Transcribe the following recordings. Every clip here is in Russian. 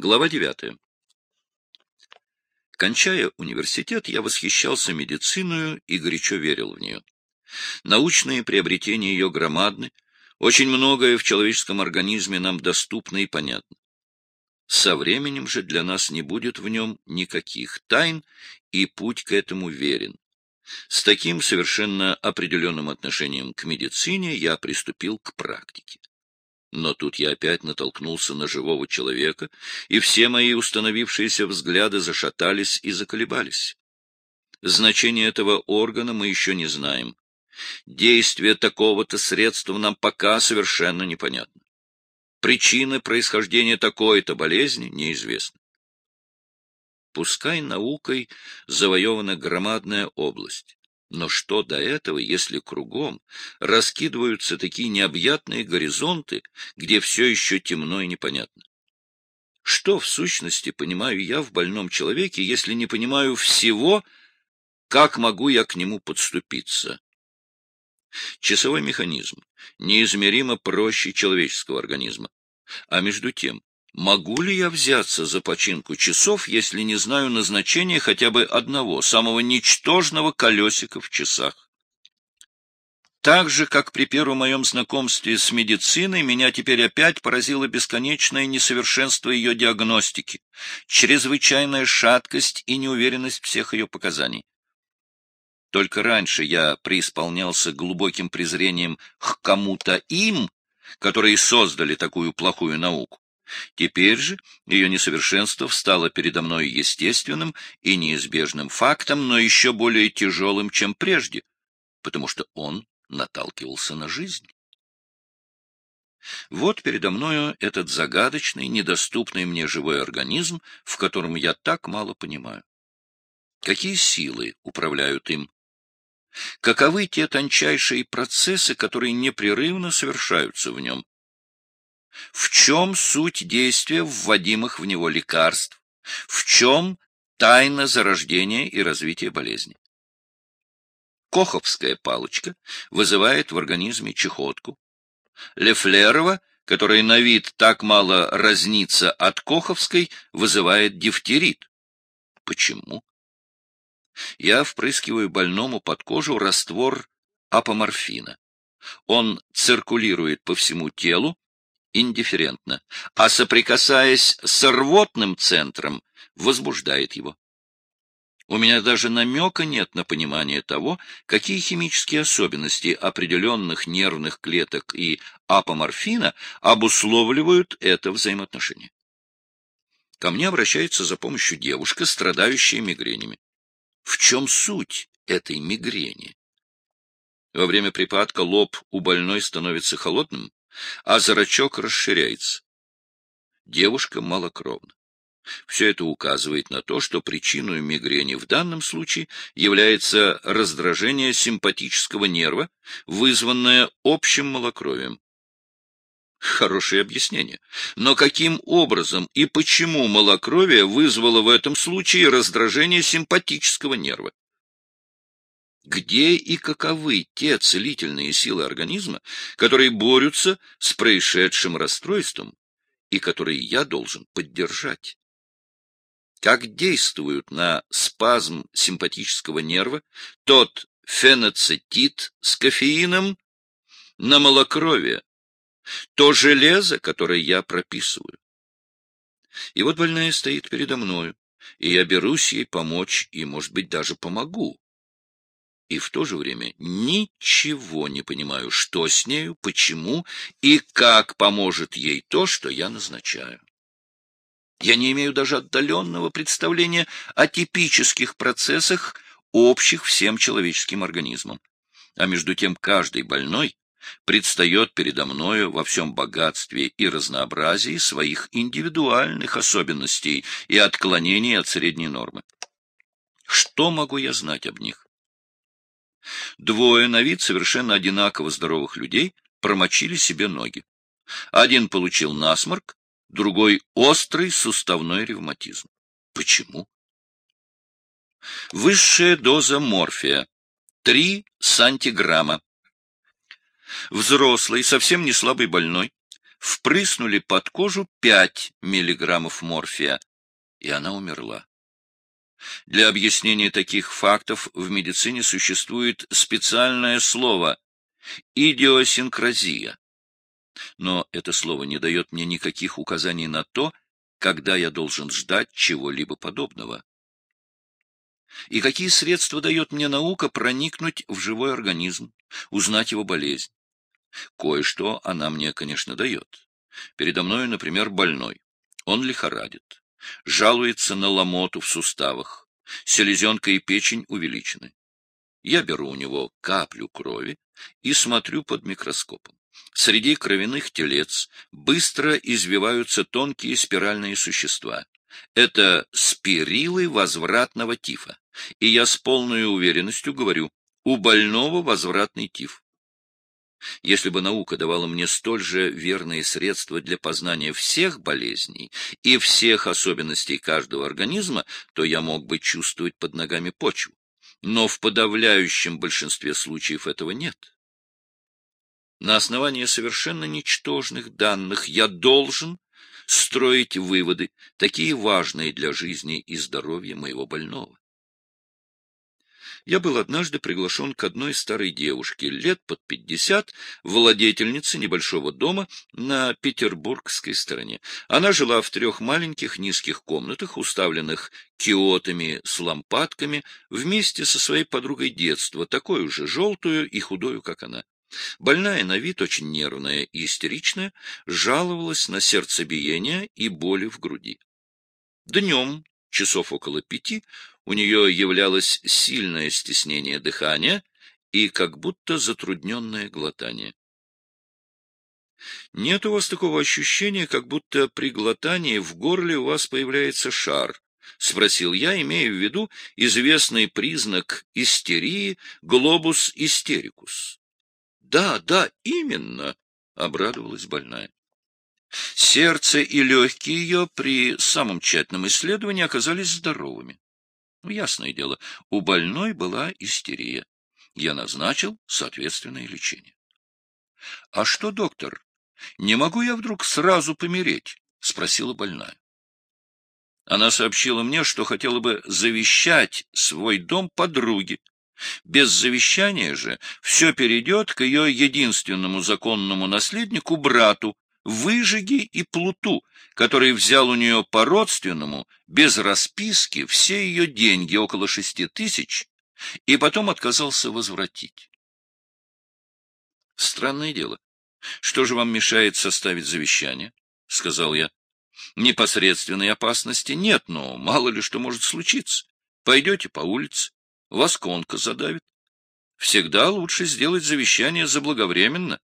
Глава 9. Кончая университет, я восхищался медициной и горячо верил в нее. Научные приобретения ее громадны, очень многое в человеческом организме нам доступно и понятно. Со временем же для нас не будет в нем никаких тайн, и путь к этому верен. С таким совершенно определенным отношением к медицине я приступил к практике. Но тут я опять натолкнулся на живого человека, и все мои установившиеся взгляды зашатались и заколебались. Значение этого органа мы еще не знаем. Действие такого-то средства нам пока совершенно непонятно. Причины происхождения такой-то болезни неизвестны. Пускай наукой завоевана громадная область. Но что до этого, если кругом раскидываются такие необъятные горизонты, где все еще темно и непонятно? Что, в сущности, понимаю я в больном человеке, если не понимаю всего, как могу я к нему подступиться? Часовой механизм неизмеримо проще человеческого организма. А между тем, Могу ли я взяться за починку часов, если не знаю назначения хотя бы одного, самого ничтожного колесика в часах? Так же, как при первом моем знакомстве с медициной, меня теперь опять поразило бесконечное несовершенство ее диагностики, чрезвычайная шаткость и неуверенность всех ее показаний. Только раньше я преисполнялся глубоким презрением к кому-то им, которые создали такую плохую науку. Теперь же ее несовершенство встало передо мной естественным и неизбежным фактом, но еще более тяжелым, чем прежде, потому что он наталкивался на жизнь. Вот передо мною этот загадочный, недоступный мне живой организм, в котором я так мало понимаю. Какие силы управляют им? Каковы те тончайшие процессы, которые непрерывно совершаются в нем? В чем суть действия вводимых в него лекарств? В чем тайна зарождения и развития болезни? Коховская палочка вызывает в организме чехотку. Лефлерова, которая на вид так мало разнится от Коховской, вызывает дифтерит. Почему? Я впрыскиваю больному под кожу раствор апоморфина. Он циркулирует по всему телу, индифферентно, а соприкасаясь с рвотным центром, возбуждает его. У меня даже намека нет на понимание того, какие химические особенности определенных нервных клеток и апоморфина обусловливают это взаимоотношение. Ко мне обращается за помощью девушка, страдающая мигренями. В чем суть этой мигрени? Во время припадка лоб у больной становится холодным, а зрачок расширяется. Девушка малокровна. Все это указывает на то, что причиной мигрени в данном случае является раздражение симпатического нерва, вызванное общим малокровием. Хорошее объяснение. Но каким образом и почему малокровие вызвало в этом случае раздражение симпатического нерва? Где и каковы те целительные силы организма, которые борются с происшедшим расстройством и которые я должен поддержать. Как действуют на спазм симпатического нерва тот феноцетид с кофеином на малокровие, то железо, которое я прописываю. И вот больная стоит передо мною, и я берусь ей помочь, и, может быть, даже помогу и в то же время ничего не понимаю, что с нею, почему и как поможет ей то, что я назначаю. Я не имею даже отдаленного представления о типических процессах, общих всем человеческим организмам. А между тем каждый больной предстает передо мною во всем богатстве и разнообразии своих индивидуальных особенностей и отклонений от средней нормы. Что могу я знать об них? Двое на вид совершенно одинаково здоровых людей промочили себе ноги. Один получил насморк, другой — острый суставной ревматизм. Почему? Высшая доза морфия — 3 сантиграмма. Взрослый, совсем не слабый больной, впрыснули под кожу 5 миллиграммов морфия, и она умерла. Для объяснения таких фактов в медицине существует специальное слово «идиосинкразия». Но это слово не дает мне никаких указаний на то, когда я должен ждать чего-либо подобного. И какие средства дает мне наука проникнуть в живой организм, узнать его болезнь? Кое-что она мне, конечно, дает. Передо мной, например, больной. Он лихорадит. Жалуется на ломоту в суставах. Селезенка и печень увеличены. Я беру у него каплю крови и смотрю под микроскопом. Среди кровяных телец быстро извиваются тонкие спиральные существа. Это спирилы возвратного тифа. И я с полной уверенностью говорю, у больного возвратный тиф. Если бы наука давала мне столь же верные средства для познания всех болезней и всех особенностей каждого организма, то я мог бы чувствовать под ногами почву. Но в подавляющем большинстве случаев этого нет. На основании совершенно ничтожных данных я должен строить выводы, такие важные для жизни и здоровья моего больного. Я был однажды приглашен к одной старой девушке, лет под пятьдесят, владетельнице небольшого дома на петербургской стороне. Она жила в трех маленьких низких комнатах, уставленных киотами с лампадками, вместе со своей подругой детства, такой же желтую и худою, как она. Больная на вид, очень нервная и истеричная, жаловалась на сердцебиение и боли в груди. Днем, часов около пяти, у нее являлось сильное стеснение дыхания и как будто затрудненное глотание. Нет у вас такого ощущения, как будто при глотании в горле у вас появляется шар? — спросил я, имея в виду известный признак истерии — глобус истерикус. — Да, да, именно, — обрадовалась больная. Сердце и легкие ее при самом тщательном исследовании оказались здоровыми. Ну, ясное дело, у больной была истерия. Я назначил соответственное лечение. — А что, доктор, не могу я вдруг сразу помереть? — спросила больная. Она сообщила мне, что хотела бы завещать свой дом подруге. Без завещания же все перейдет к ее единственному законному наследнику, брату, Выжиги и Плуту, который взял у нее по-родственному, без расписки, все ее деньги, около шести тысяч, и потом отказался возвратить. Странное дело. Что же вам мешает составить завещание? — сказал я. Непосредственной опасности нет, но мало ли что может случиться. Пойдете по улице, вас конка задавит. Всегда лучше сделать завещание заблаговременно,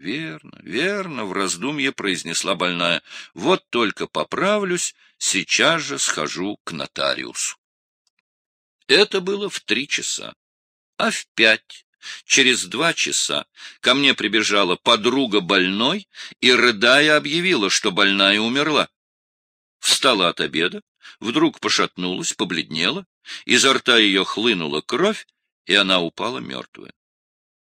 Верно, верно, в раздумье произнесла больная. Вот только поправлюсь, сейчас же схожу к нотариусу. Это было в три часа. А в пять, через два часа, ко мне прибежала подруга больной и, рыдая, объявила, что больная умерла. Встала от обеда, вдруг пошатнулась, побледнела, изо рта ее хлынула кровь, и она упала мертвая.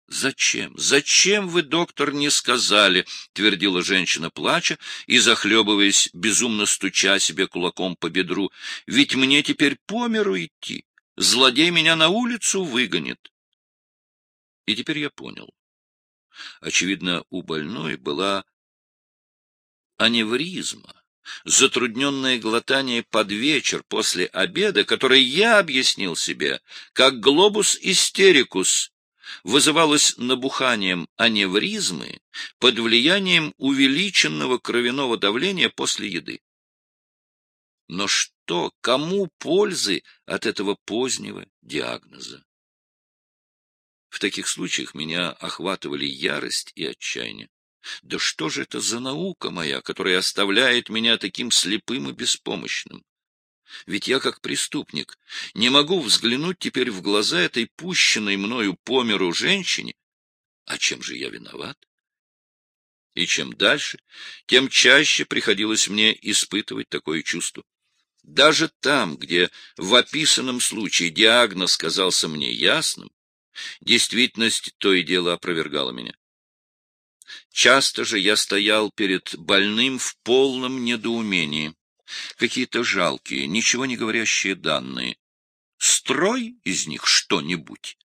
«Зачем? Зачем вы, доктор, не сказали?» — твердила женщина, плача и захлебываясь, безумно стуча себе кулаком по бедру. «Ведь мне теперь по миру идти. Злодей меня на улицу выгонит». И теперь я понял. Очевидно, у больной была аневризма, затрудненное глотание под вечер после обеда, который я объяснил себе как глобус истерикус вызывалось набуханием аневризмы под влиянием увеличенного кровяного давления после еды. Но что, кому пользы от этого позднего диагноза? В таких случаях меня охватывали ярость и отчаяние. Да что же это за наука моя, которая оставляет меня таким слепым и беспомощным? Ведь я, как преступник, не могу взглянуть теперь в глаза этой пущенной мною по миру женщине. А чем же я виноват? И чем дальше, тем чаще приходилось мне испытывать такое чувство. Даже там, где в описанном случае диагноз казался мне ясным, действительность то и дело опровергала меня. Часто же я стоял перед больным в полном недоумении. Какие-то жалкие, ничего не говорящие данные. Строй из них что-нибудь.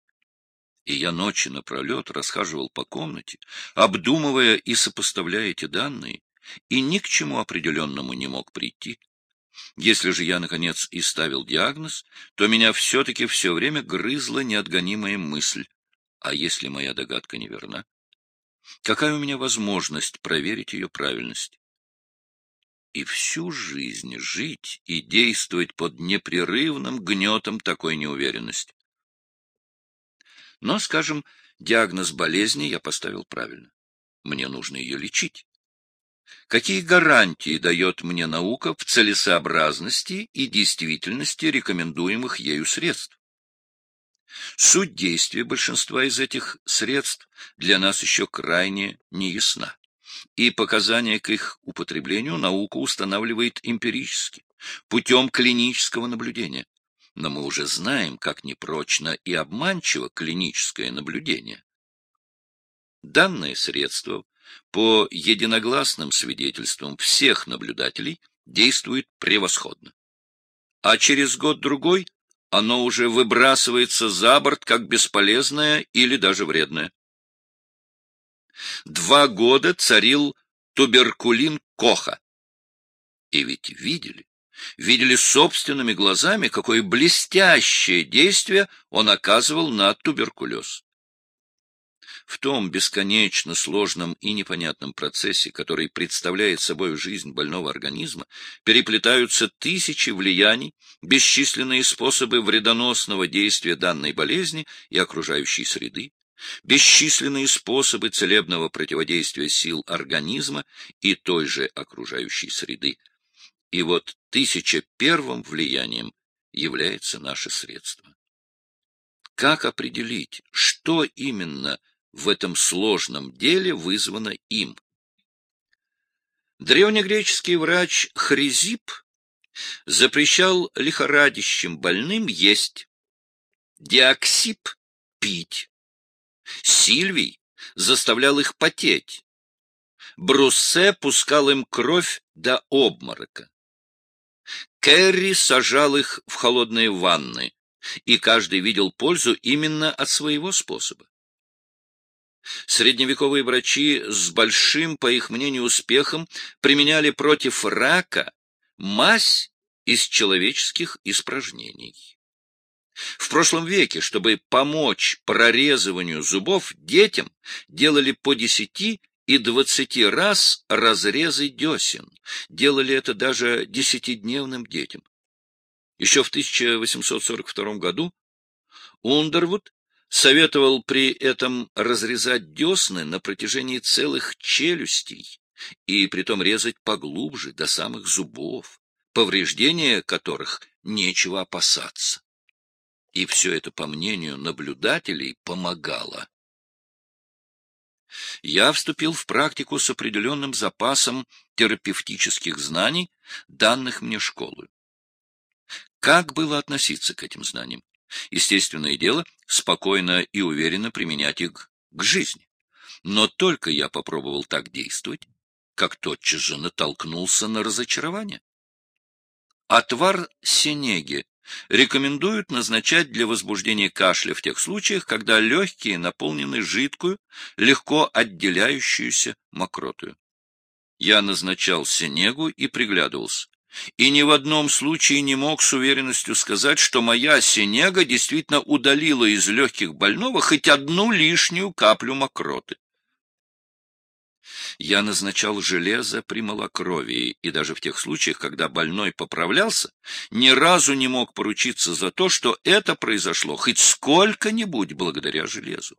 И я ночи напролет расхаживал по комнате, обдумывая и сопоставляя эти данные, и ни к чему определенному не мог прийти. Если же я, наконец, и ставил диагноз, то меня все-таки все время грызла неотгонимая мысль. А если моя догадка неверна? Какая у меня возможность проверить ее правильность? И всю жизнь жить и действовать под непрерывным гнетом такой неуверенности. Но, скажем, диагноз болезни я поставил правильно. Мне нужно ее лечить. Какие гарантии дает мне наука в целесообразности и действительности рекомендуемых ею средств? Суть действия большинства из этих средств для нас еще крайне неясна, и показания к их употреблению наука устанавливает эмпирически, путем клинического наблюдения. Но мы уже знаем, как непрочно и обманчиво клиническое наблюдение. Данное средство, по единогласным свидетельствам всех наблюдателей, действует превосходно. А через год-другой оно уже выбрасывается за борт как бесполезное или даже вредное. Два года царил туберкулин Коха. И ведь видели, видели собственными глазами, какое блестящее действие он оказывал на туберкулез. В том бесконечно сложном и непонятном процессе, который представляет собой жизнь больного организма, переплетаются тысячи влияний, бесчисленные способы вредоносного действия данной болезни и окружающей среды, бесчисленные способы целебного противодействия сил организма и той же окружающей среды. И вот тысяча первым влиянием является наше средство. Как определить, что именно – в этом сложном деле вызвано им. Древнегреческий врач Хризип запрещал лихорадящим больным есть, Диоксип — пить, Сильвий заставлял их потеть, Бруссе пускал им кровь до обморока, Керри сажал их в холодные ванны, и каждый видел пользу именно от своего способа. Средневековые врачи с большим, по их мнению, успехом применяли против рака мазь из человеческих испражнений. В прошлом веке, чтобы помочь прорезыванию зубов, детям делали по десяти и двадцати раз разрезы десен. Делали это даже десятидневным детям. Еще в 1842 году Ундервуд советовал при этом разрезать десны на протяжении целых челюстей и притом резать поглубже, до самых зубов, повреждения которых нечего опасаться. И все это, по мнению наблюдателей, помогало. Я вступил в практику с определенным запасом терапевтических знаний, данных мне школы. Как было относиться к этим знаниям? Естественное дело, спокойно и уверенно применять их к жизни. Но только я попробовал так действовать, как тотчас же натолкнулся на разочарование. Отвар синеги рекомендуют назначать для возбуждения кашля в тех случаях, когда легкие наполнены жидкую, легко отделяющуюся мокротую. Я назначал синегу и приглядывался и ни в одном случае не мог с уверенностью сказать, что моя синега действительно удалила из легких больного хоть одну лишнюю каплю мокроты. Я назначал железо при малокровии, и даже в тех случаях, когда больной поправлялся, ни разу не мог поручиться за то, что это произошло хоть сколько-нибудь благодаря железу.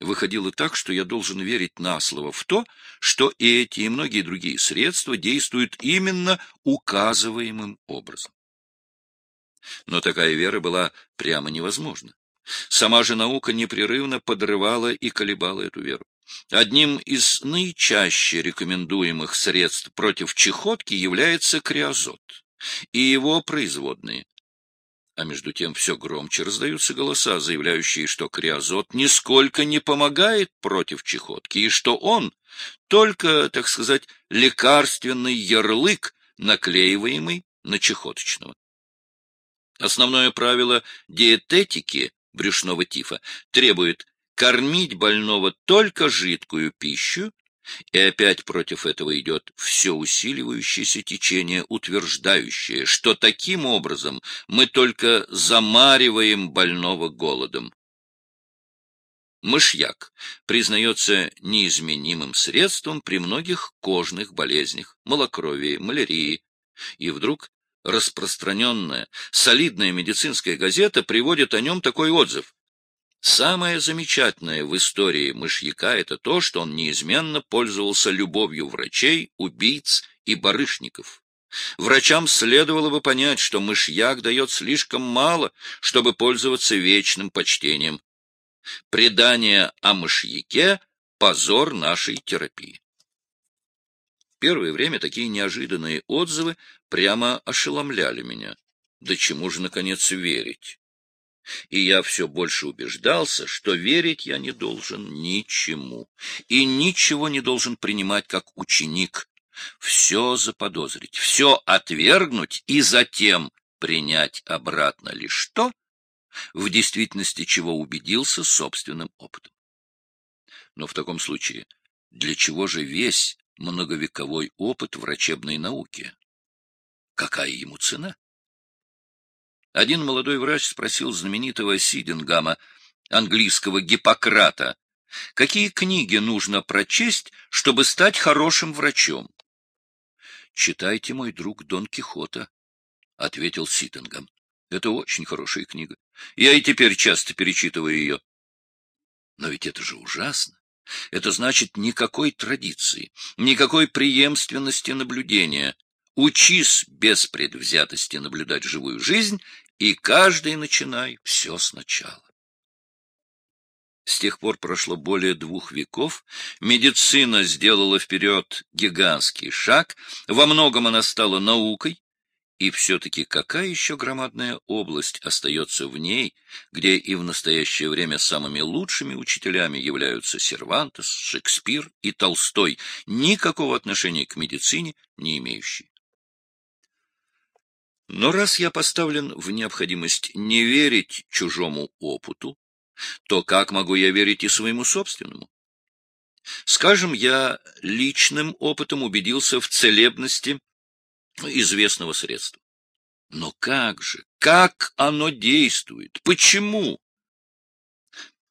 Выходило так, что я должен верить на слово в то, что эти и многие другие средства действуют именно указываемым образом. Но такая вера была прямо невозможна. Сама же наука непрерывно подрывала и колебала эту веру. Одним из наичаще рекомендуемых средств против чехотки является криозот и его производные А между тем все громче раздаются голоса, заявляющие, что криозот нисколько не помогает против чехотки, и что он только, так сказать, лекарственный ярлык, наклеиваемый на чехоточного. Основное правило диететики брюшного тифа требует кормить больного только жидкую пищу, и опять против этого идет все усиливающееся течение, утверждающее, что таким образом мы только замариваем больного голодом. Мышьяк признается неизменимым средством при многих кожных болезнях, малокровии, малярии. И вдруг распространенная, солидная медицинская газета приводит о нем такой отзыв. Самое замечательное в истории мышьяка — это то, что он неизменно пользовался любовью врачей, убийц и барышников. Врачам следовало бы понять, что мышьяк дает слишком мало, чтобы пользоваться вечным почтением. Предание о мышьяке — позор нашей терапии. Первое время такие неожиданные отзывы прямо ошеломляли меня. Да чему же, наконец, верить? И я все больше убеждался, что верить я не должен ничему, и ничего не должен принимать как ученик. Все заподозрить, все отвергнуть и затем принять обратно лишь то, в действительности чего убедился собственным опытом. Но в таком случае, для чего же весь многовековой опыт врачебной науки? Какая ему цена? Один молодой врач спросил знаменитого Сидингама, английского Гиппократа, какие книги нужно прочесть, чтобы стать хорошим врачом. «Читайте, мой друг, Дон Кихота», — ответил Сидингам. «Это очень хорошая книга. Я и теперь часто перечитываю ее». Но ведь это же ужасно. Это значит никакой традиции, никакой преемственности наблюдения. Учись без предвзятости наблюдать живую жизнь и каждый начинай все сначала. С тех пор прошло более двух веков, медицина сделала вперед гигантский шаг, во многом она стала наукой, и все-таки какая еще громадная область остается в ней, где и в настоящее время самыми лучшими учителями являются Сервантес, Шекспир и Толстой, никакого отношения к медицине не имеющие. Но раз я поставлен в необходимость не верить чужому опыту, то как могу я верить и своему собственному? Скажем, я личным опытом убедился в целебности известного средства. Но как же, как оно действует, почему?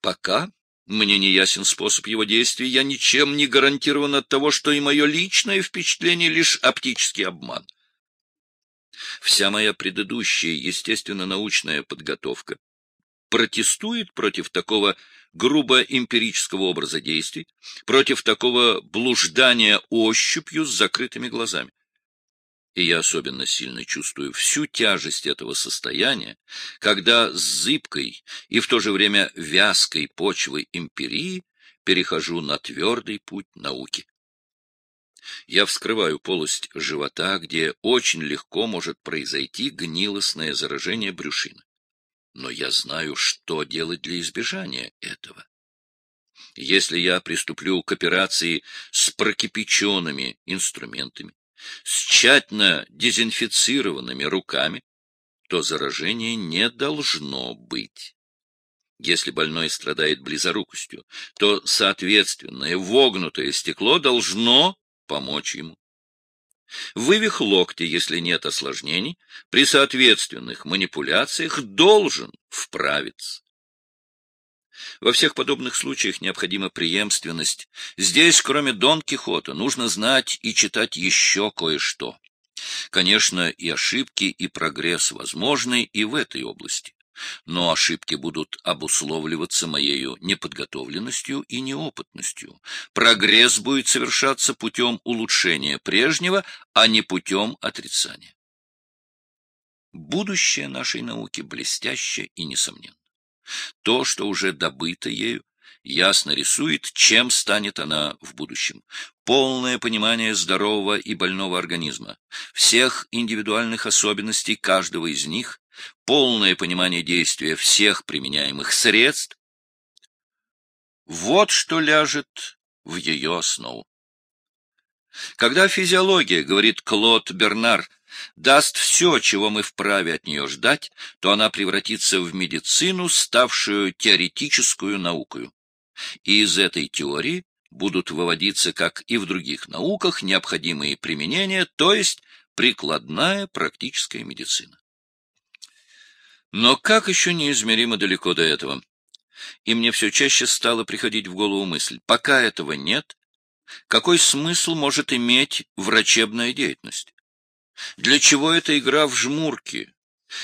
Пока мне не ясен способ его действия, я ничем не гарантирован от того, что и мое личное впечатление — лишь оптический обман. Вся моя предыдущая естественно-научная подготовка протестует против такого грубо эмпирического образа действий, против такого блуждания ощупью с закрытыми глазами. И я особенно сильно чувствую всю тяжесть этого состояния, когда с зыбкой и в то же время вязкой почвой эмпирии перехожу на твердый путь науки. Я вскрываю полость живота, где очень легко может произойти гнилостное заражение брюшины. Но я знаю, что делать для избежания этого. Если я приступлю к операции с прокипяченными инструментами, с тщательно дезинфицированными руками, то заражения не должно быть. Если больной страдает близорукостью, то соответственное вогнутое стекло должно помочь ему. Вывих локтя, если нет осложнений, при соответственных манипуляциях должен вправиться. Во всех подобных случаях необходима преемственность. Здесь, кроме Дон Кихота, нужно знать и читать еще кое-что. Конечно, и ошибки, и прогресс возможны и в этой области но ошибки будут обусловливаться моею неподготовленностью и неопытностью. Прогресс будет совершаться путем улучшения прежнего, а не путем отрицания. Будущее нашей науки блестяще и несомненно. То, что уже добыто ею, ясно рисует, чем станет она в будущем. Полное понимание здорового и больного организма, всех индивидуальных особенностей каждого из них, полное понимание действия всех применяемых средств. Вот что ляжет в ее основу. Когда физиология, говорит Клод Бернар, даст все, чего мы вправе от нее ждать, то она превратится в медицину, ставшую теоретическую наукою. И из этой теории будут выводиться, как и в других науках, необходимые применения, то есть прикладная практическая медицина. Но как еще неизмеримо далеко до этого? И мне все чаще стало приходить в голову мысль, пока этого нет, какой смысл может иметь врачебная деятельность? Для чего эта игра в жмурки?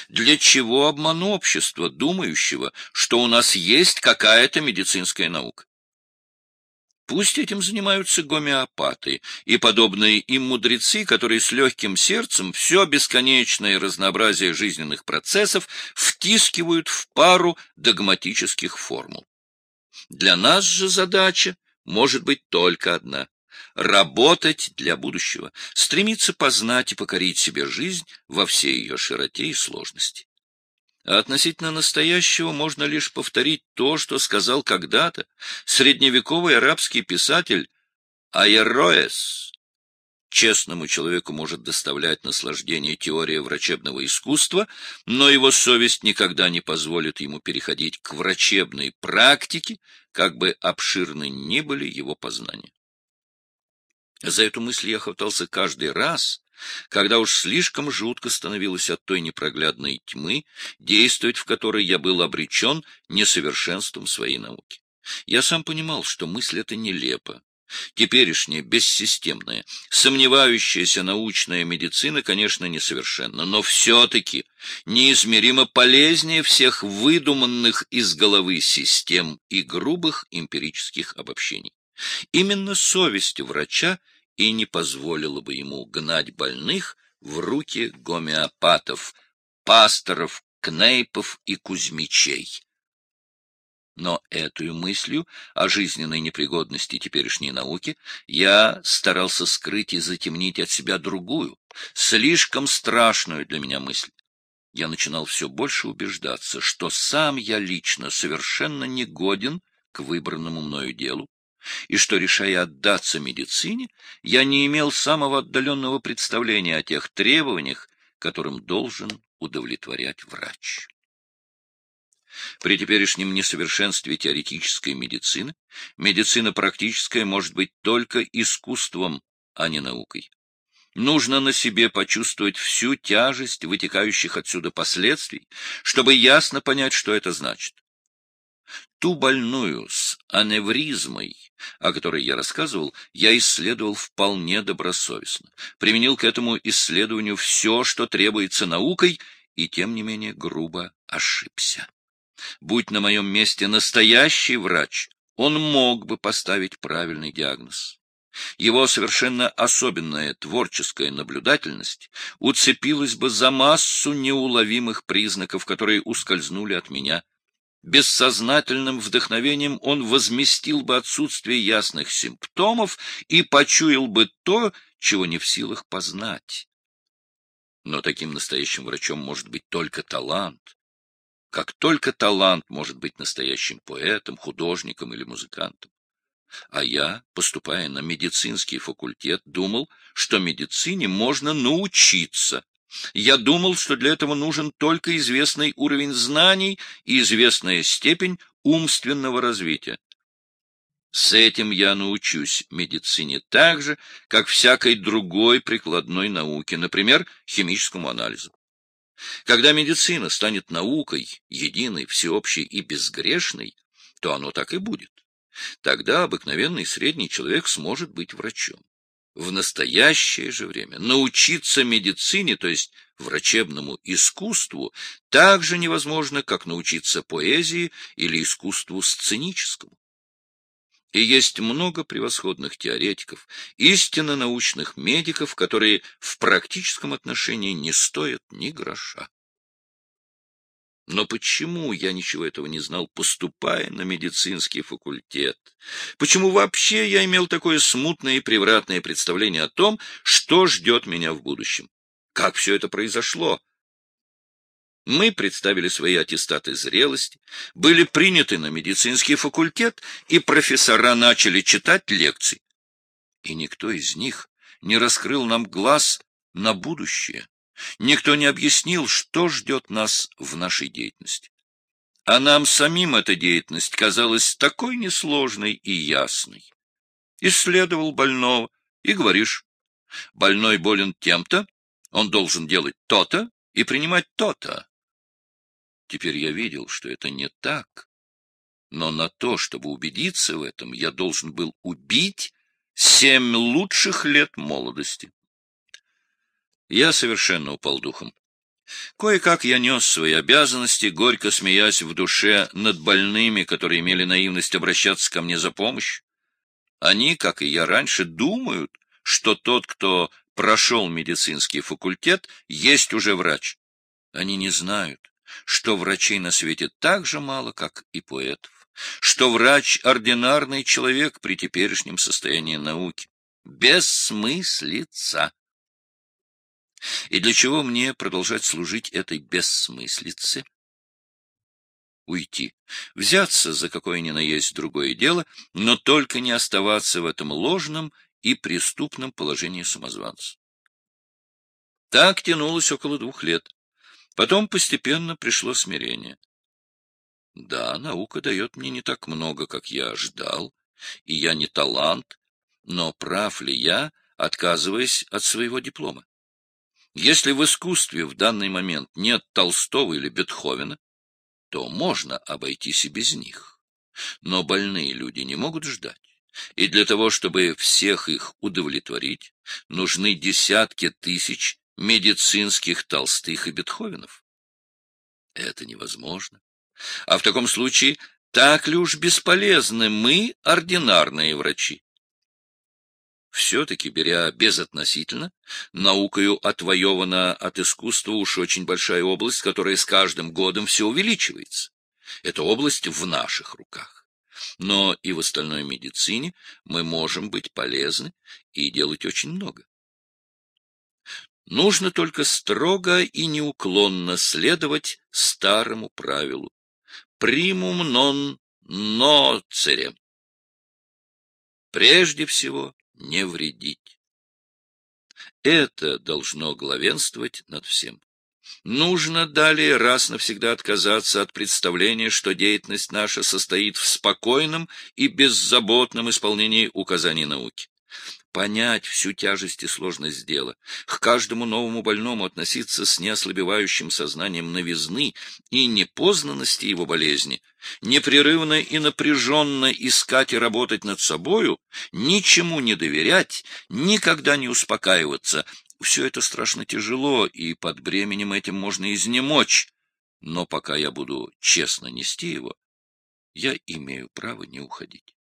Для чего обман общества, думающего, что у нас есть какая-то медицинская наука? Пусть этим занимаются гомеопаты и подобные им мудрецы, которые с легким сердцем все бесконечное разнообразие жизненных процессов втискивают в пару догматических формул. Для нас же задача может быть только одна — работать для будущего, стремиться познать и покорить себе жизнь во всей ее широте и сложности. А относительно настоящего можно лишь повторить то, что сказал когда-то средневековый арабский писатель Аероэс. Честному человеку может доставлять наслаждение теория врачебного искусства, но его совесть никогда не позволит ему переходить к врачебной практике, как бы обширны ни были его познания. За эту мысль я хватался каждый раз, когда уж слишком жутко становилось от той непроглядной тьмы, действовать в которой я был обречен несовершенством своей науки. Я сам понимал, что мысль эта нелепа. Теперешняя, бессистемная, сомневающаяся научная медицина, конечно, несовершенна, но все-таки неизмеримо полезнее всех выдуманных из головы систем и грубых эмпирических обобщений. Именно совесть врача и не позволила бы ему гнать больных в руки гомеопатов, пасторов, кнейпов и кузьмичей. Но эту мыслью о жизненной непригодности теперешней науки я старался скрыть и затемнить от себя другую, слишком страшную для меня мысль. Я начинал все больше убеждаться, что сам я лично совершенно не годен к выбранному мною делу, и что, решая отдаться медицине, я не имел самого отдаленного представления о тех требованиях, которым должен удовлетворять врач. При теперешнем несовершенстве теоретической медицины медицина практическая может быть только искусством, а не наукой. Нужно на себе почувствовать всю тяжесть вытекающих отсюда последствий, чтобы ясно понять, что это значит. Ту больную с аневризмой, о которой я рассказывал, я исследовал вполне добросовестно, применил к этому исследованию все, что требуется наукой, и тем не менее грубо ошибся. Будь на моем месте настоящий врач, он мог бы поставить правильный диагноз. Его совершенно особенная творческая наблюдательность уцепилась бы за массу неуловимых признаков, которые ускользнули от меня. Бессознательным вдохновением он возместил бы отсутствие ясных симптомов и почуял бы то, чего не в силах познать. Но таким настоящим врачом может быть только талант, как только талант может быть настоящим поэтом, художником или музыкантом. А я, поступая на медицинский факультет, думал, что медицине можно научиться. Я думал, что для этого нужен только известный уровень знаний и известная степень умственного развития. С этим я научусь медицине так же, как всякой другой прикладной науке, например, химическому анализу. Когда медицина станет наукой, единой, всеобщей и безгрешной, то оно так и будет. Тогда обыкновенный средний человек сможет быть врачом. В настоящее же время научиться медицине, то есть врачебному искусству, так же невозможно, как научиться поэзии или искусству сценическому. И есть много превосходных теоретиков, истинно научных медиков, которые в практическом отношении не стоят ни гроша. Но почему я ничего этого не знал, поступая на медицинский факультет? Почему вообще я имел такое смутное и превратное представление о том, что ждет меня в будущем? Как все это произошло? Мы представили свои аттестаты зрелости, были приняты на медицинский факультет, и профессора начали читать лекции. И никто из них не раскрыл нам глаз на будущее. Никто не объяснил, что ждет нас в нашей деятельности. А нам самим эта деятельность казалась такой несложной и ясной. Исследовал больного и говоришь, больной болен тем-то, он должен делать то-то и принимать то-то. Теперь я видел, что это не так, но на то, чтобы убедиться в этом, я должен был убить семь лучших лет молодости. Я совершенно упал духом. Кое-как я нес свои обязанности, горько смеясь в душе над больными, которые имели наивность обращаться ко мне за помощью. Они, как и я раньше, думают, что тот, кто прошел медицинский факультет, есть уже врач. Они не знают, что врачей на свете так же мало, как и поэтов, что врач — ординарный человек при теперешнем состоянии науки. Бессмыслица. И для чего мне продолжать служить этой бессмыслице? Уйти, взяться за какое ни на есть другое дело, но только не оставаться в этом ложном и преступном положении самозванца. Так тянулось около двух лет. Потом постепенно пришло смирение. Да, наука дает мне не так много, как я ожидал, и я не талант, но прав ли я, отказываясь от своего диплома? Если в искусстве в данный момент нет Толстого или Бетховена, то можно обойтись и без них. Но больные люди не могут ждать. И для того, чтобы всех их удовлетворить, нужны десятки тысяч медицинских Толстых и Бетховенов. Это невозможно. А в таком случае, так ли уж бесполезны мы, ординарные врачи? Все-таки, беря безотносительно, наукою отвоевана от искусства уж очень большая область, которая с каждым годом все увеличивается. Эта область в наших руках. Но и в остальной медицине мы можем быть полезны и делать очень много. Нужно только строго и неуклонно следовать старому правилу. Примум нон ноцере. Прежде всего, не вредить. Это должно главенствовать над всем. Нужно далее раз навсегда отказаться от представления, что деятельность наша состоит в спокойном и беззаботном исполнении указаний науки понять всю тяжесть и сложность дела, к каждому новому больному относиться с неослабевающим сознанием новизны и непознанности его болезни, непрерывно и напряженно искать и работать над собою, ничему не доверять, никогда не успокаиваться. Все это страшно тяжело, и под бременем этим можно изнемочь. Но пока я буду честно нести его, я имею право не уходить.